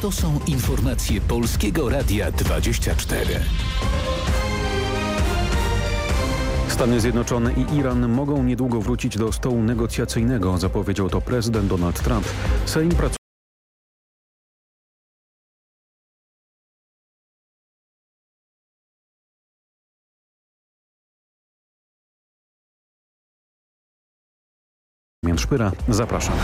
To są informacje Polskiego Radia 24. Stany Zjednoczone i Iran mogą niedługo wrócić do stołu negocjacyjnego, zapowiedział to prezydent Donald Trump. Sejm pracuje Szpyra, zapraszam.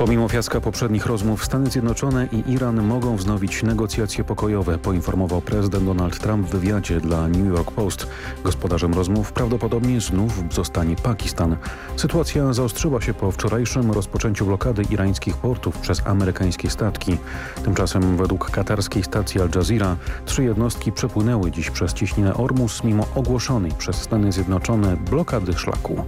Pomimo fiaska poprzednich rozmów Stany Zjednoczone i Iran mogą wznowić negocjacje pokojowe, poinformował prezydent Donald Trump w wywiadzie dla New York Post. Gospodarzem rozmów prawdopodobnie znów zostanie Pakistan. Sytuacja zaostrzyła się po wczorajszym rozpoczęciu blokady irańskich portów przez amerykańskie statki. Tymczasem według katarskiej stacji Al Jazeera trzy jednostki przepłynęły dziś przez cieśninę Ormus mimo ogłoszonej przez Stany Zjednoczone blokady szlaku.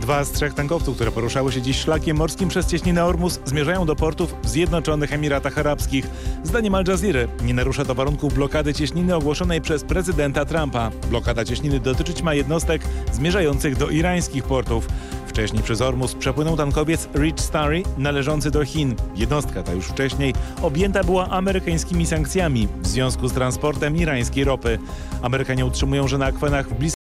Dwa z trzech tankowców, które poruszały się dziś szlakiem morskim przez cieśninę Ormus zmierzają do portów w Zjednoczonych Emiratach Arabskich. Zdaniem Al Jazeera nie narusza to warunków blokady cieśniny ogłoszonej przez prezydenta Trumpa. Blokada cieśniny dotyczyć ma jednostek zmierzających do irańskich portów. Wcześniej przez Ormus przepłynął tankowiec Rich Starry należący do Chin. Jednostka ta już wcześniej objęta była amerykańskimi sankcjami w związku z transportem irańskiej ropy. Amerykanie utrzymują, że na akwenach w bliskim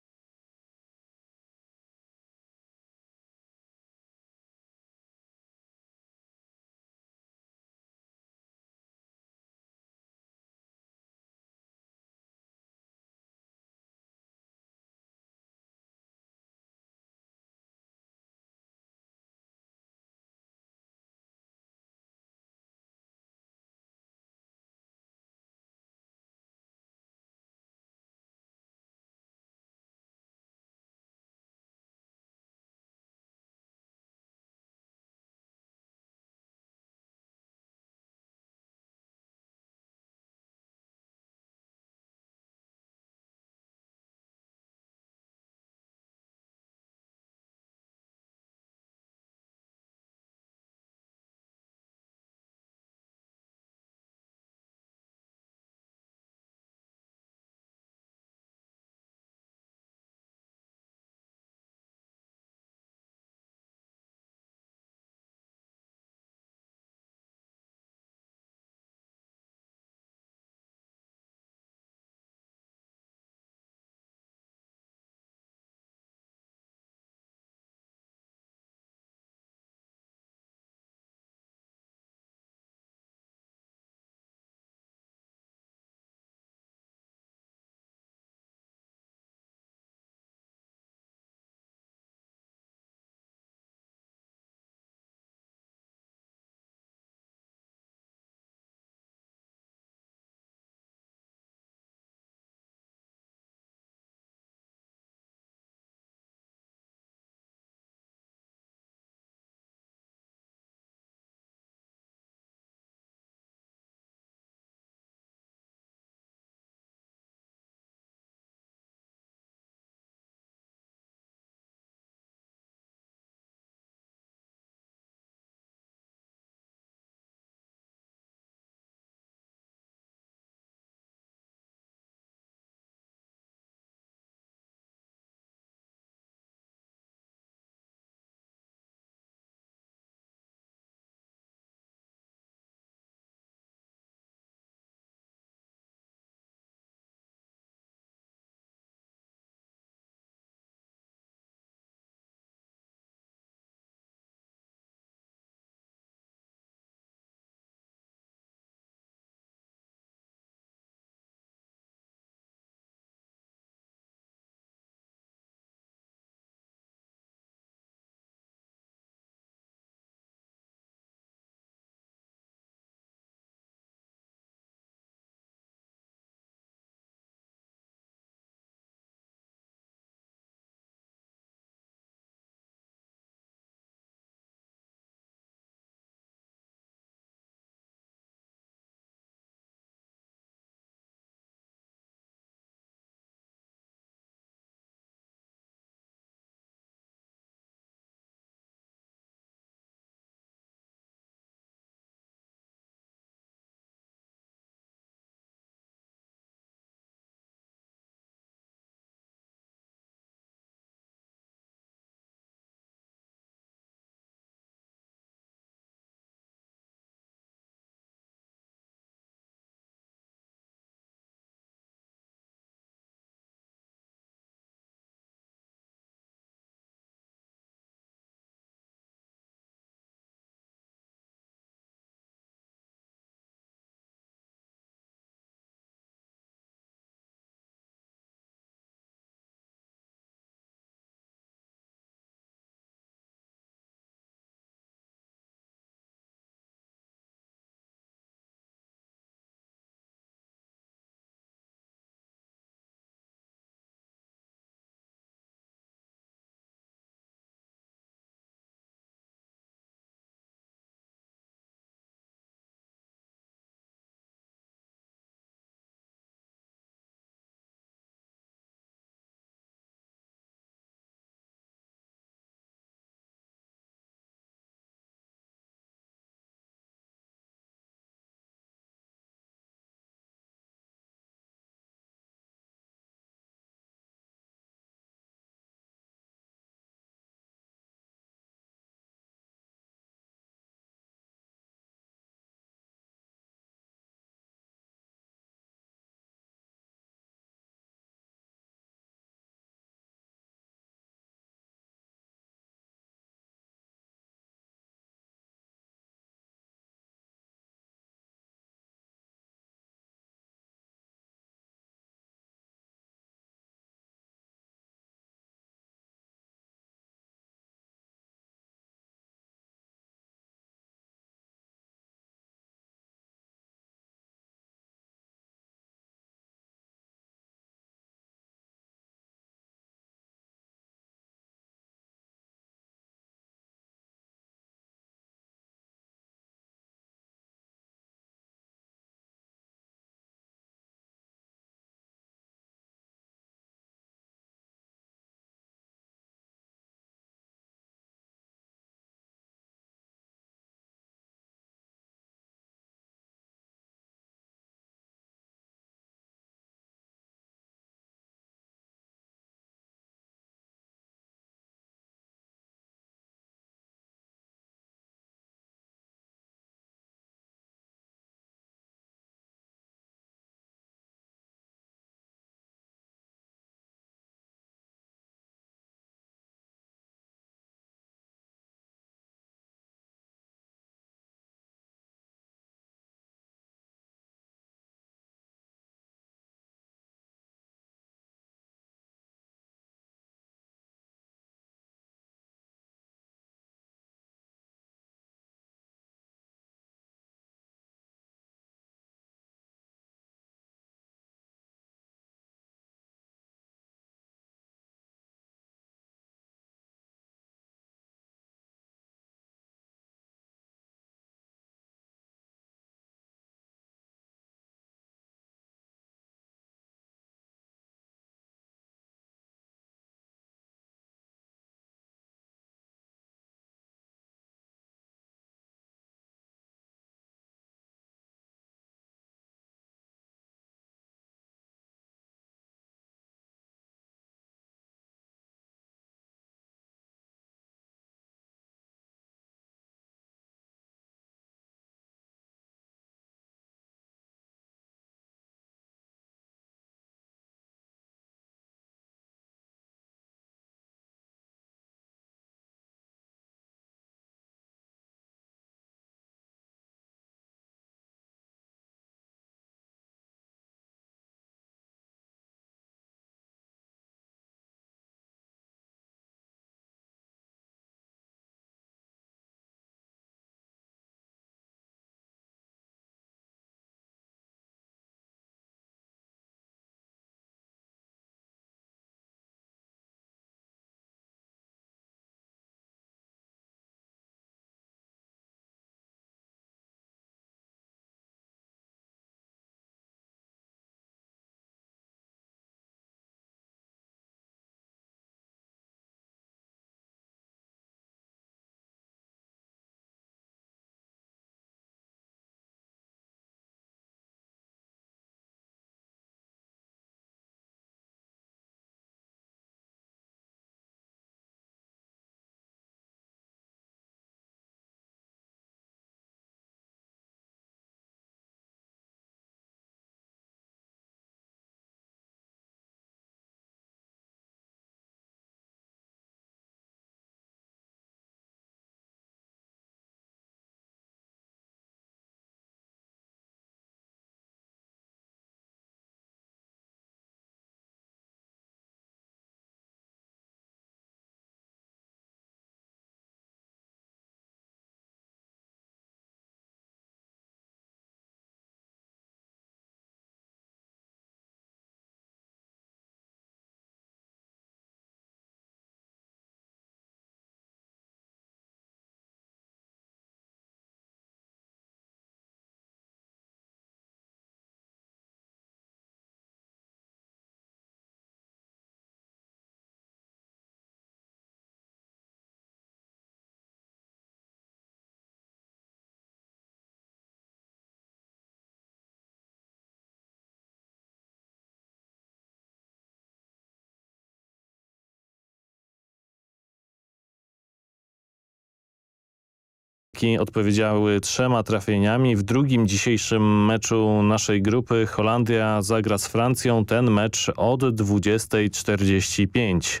Polski odpowiedziały trzema trafieniami. W drugim dzisiejszym meczu naszej grupy Holandia zagra z Francją. Ten mecz od 20.45.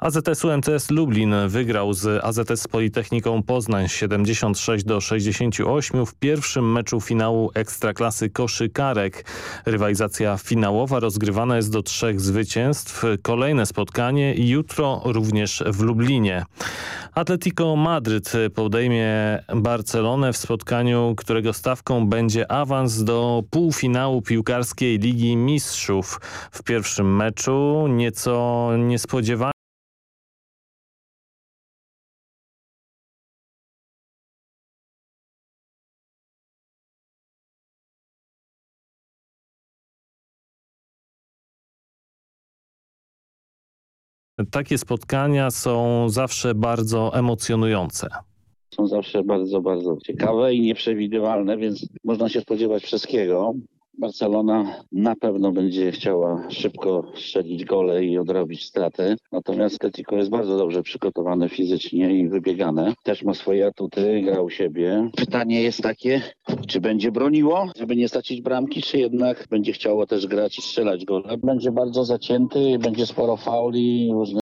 AZS UMCS Lublin wygrał z AZS Politechniką Poznań 76 do 68 w pierwszym meczu finału Ekstraklasy Koszykarek. Rywalizacja finałowa rozgrywana jest do trzech zwycięstw. Kolejne spotkanie jutro również w Lublinie. Atletico Madryt podejmie Barcelonę w spotkaniu, którego stawką będzie awans do półfinału piłkarskiej Ligi Mistrzów. W pierwszym meczu nieco niespodziewanie Takie spotkania są zawsze bardzo emocjonujące. Są zawsze bardzo, bardzo ciekawe i nieprzewidywalne, więc można się spodziewać wszystkiego. Barcelona na pewno będzie chciała szybko strzelić gole i odrobić straty. Natomiast Atletico jest bardzo dobrze przygotowane fizycznie i wybiegane. Też ma swoje atuty, gra u siebie. Pytanie jest takie, czy będzie broniło, żeby nie stracić bramki, czy jednak będzie chciało też grać i strzelać gole. Będzie bardzo zacięty, będzie sporo fauli, różne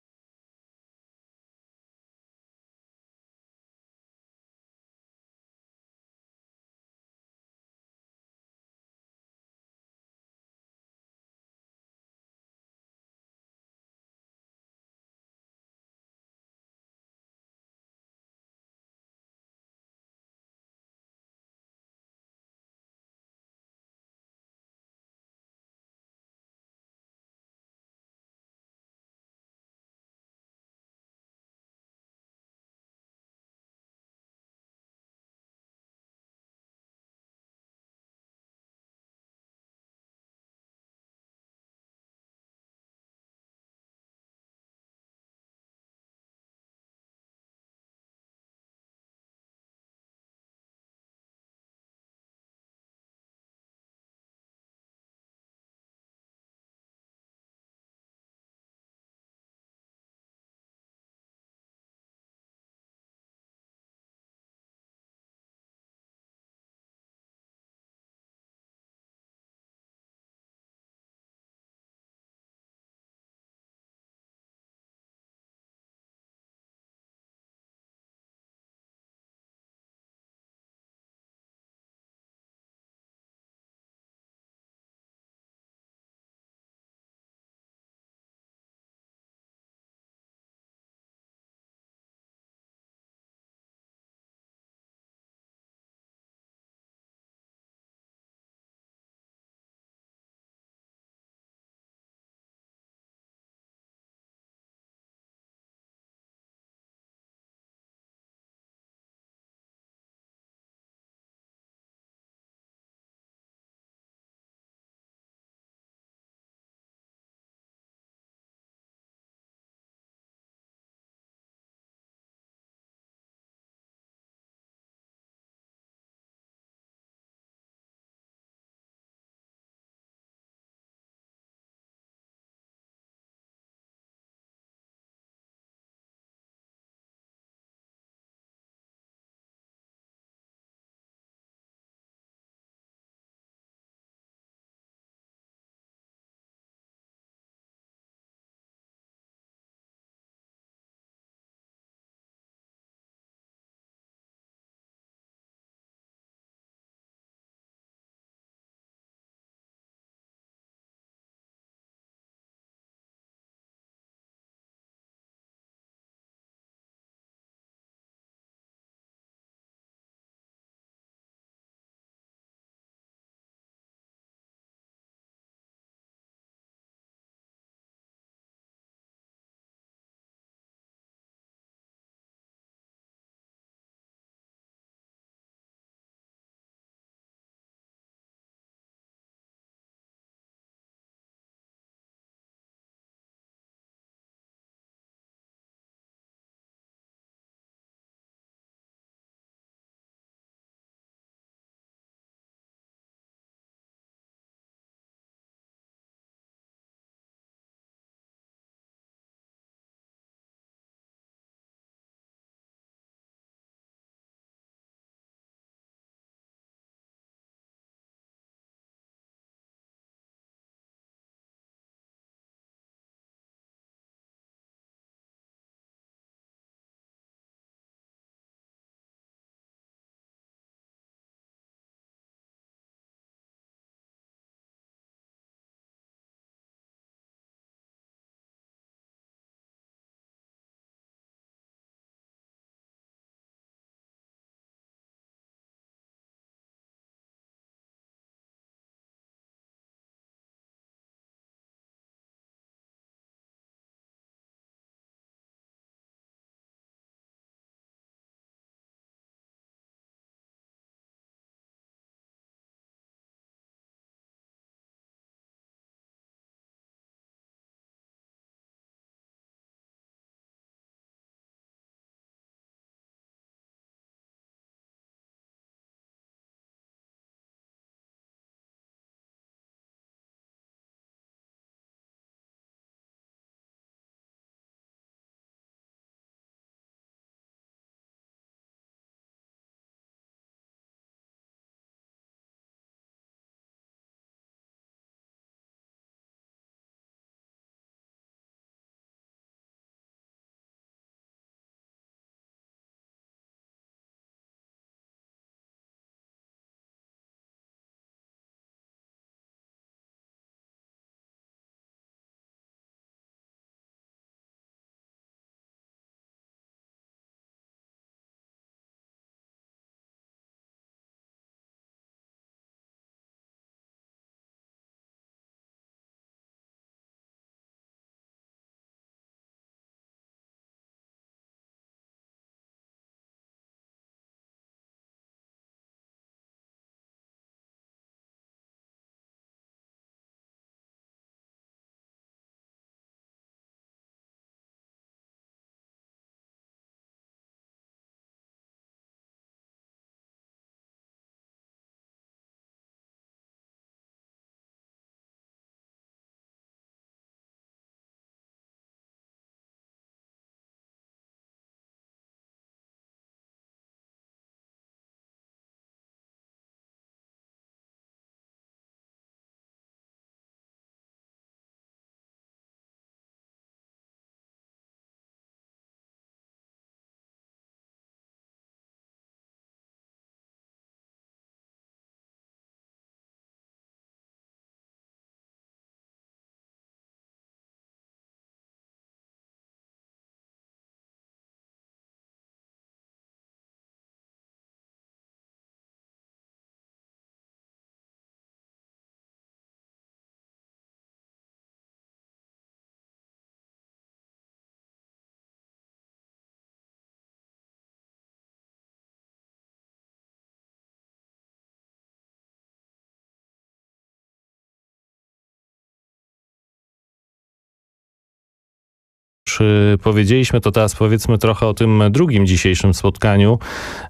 powiedzieliśmy, to teraz powiedzmy trochę o tym drugim dzisiejszym spotkaniu.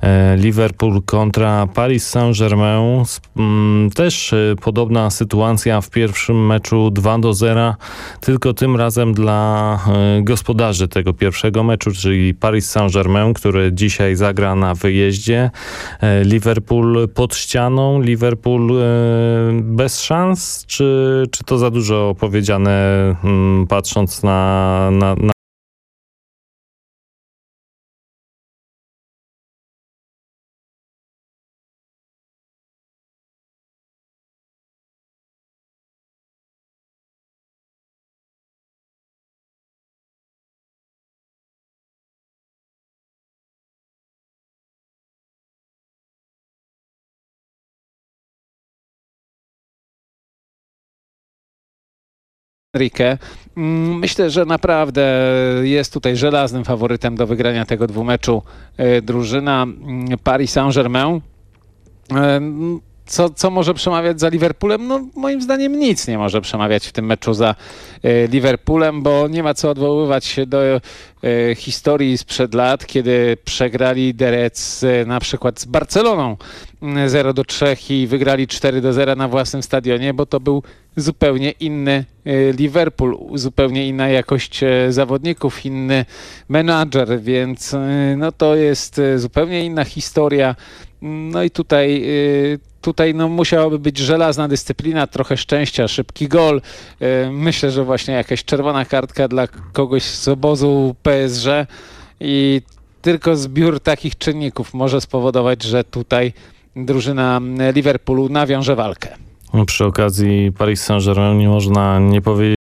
E, Liverpool kontra Paris Saint-Germain. Mm, Też y, podobna sytuacja w pierwszym meczu 2 do 0, tylko tym razem dla y, gospodarzy tego pierwszego meczu, czyli Paris Saint-Germain, który dzisiaj zagra na wyjeździe. E, Liverpool pod ścianą, Liverpool bez szans, czy, czy to za dużo powiedziane, mm, patrząc na, na, na Enrique. Mm, Myślę, że naprawdę jest tutaj żelaznym faworytem do wygrania tego dwumeczu e, drużyna mm, Paris Saint-Germain. E, mm, Co, co może przemawiać za Liverpoolem? No, moim zdaniem nic nie może przemawiać w tym meczu za e, Liverpoolem, bo nie ma co odwoływać się do historii sprzed lat, kiedy przegrali Derec na przykład z Barceloną mm, 0 do 3 i wygrali 4 do 0 na własnym stadionie, bo to był zupełnie inny e, Liverpool, zupełnie inna jakość e, zawodników, inny menadżer, więc e, no to jest zupełnie inna historia. No i tutaj, tutaj no musiałaby być żelazna dyscyplina, trochę szczęścia, szybki gol. Myślę, że właśnie jakaś czerwona kartka dla kogoś z obozu PSG i tylko zbiór takich czynników może spowodować, że tutaj drużyna Liverpoolu nawiąże walkę. Przy okazji Paris Saint-Germain nie można nie powiedzieć,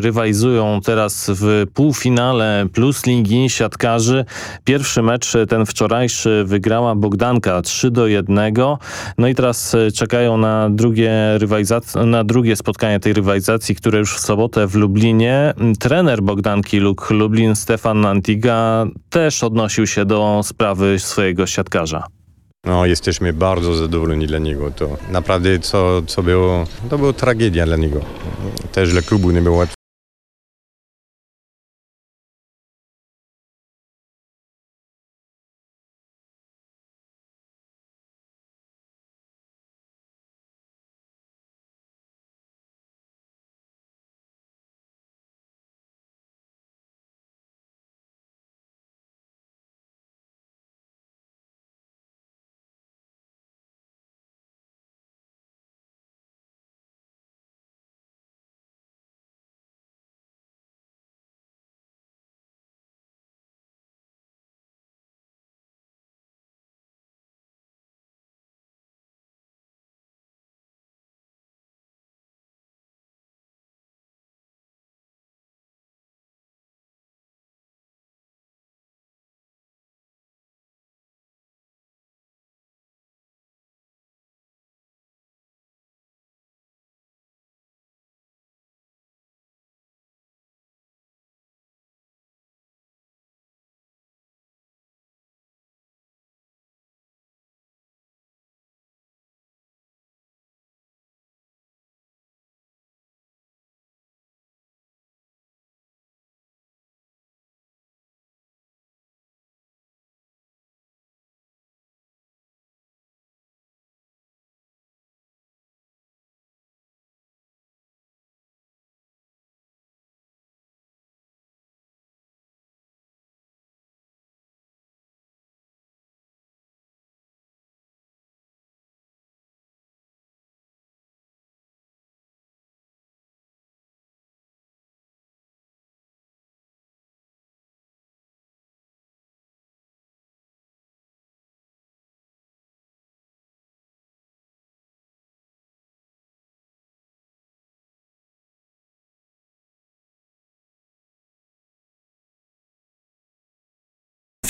rywalizują teraz w półfinale plus ligi siatkarzy. Pierwszy mecz, ten wczorajszy, wygrała Bogdanka 3 do 1. No i teraz czekają na drugie, na drugie spotkanie tej rywalizacji, które już w sobotę w Lublinie. Trener Bogdanki Luk Lublin, Stefan Antiga, też odnosił się do sprawy swojego siatkarza. No, jesteśmy bardzo zadowoleni dla niego. To naprawdę, co, co było, to była tragedia dla niego. Też dla klubu nie było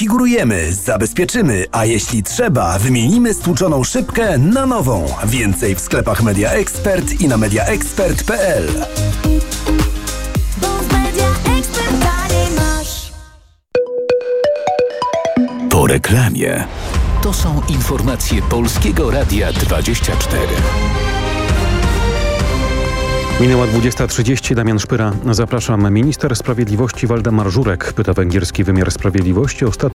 łatwo. Figurujemy, zabezpieczymy, a jeśli trzeba, wymienimy stłuczoną szybkę na nową. Więcej w sklepach Media Expert i na mediaexpert.pl. Po reklamie. To są informacje Polskiego Radia 24. Minęła 20.30. Damian Szpyra. Zapraszam. Minister Sprawiedliwości Waldemar Żurek pyta węgierski wymiar sprawiedliwości o status